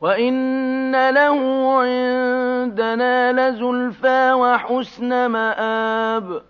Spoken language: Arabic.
وَإِنَّ لَهُ عِندَنَا لَزُلْفَىٰ وَحُسْنَ مَآبٍ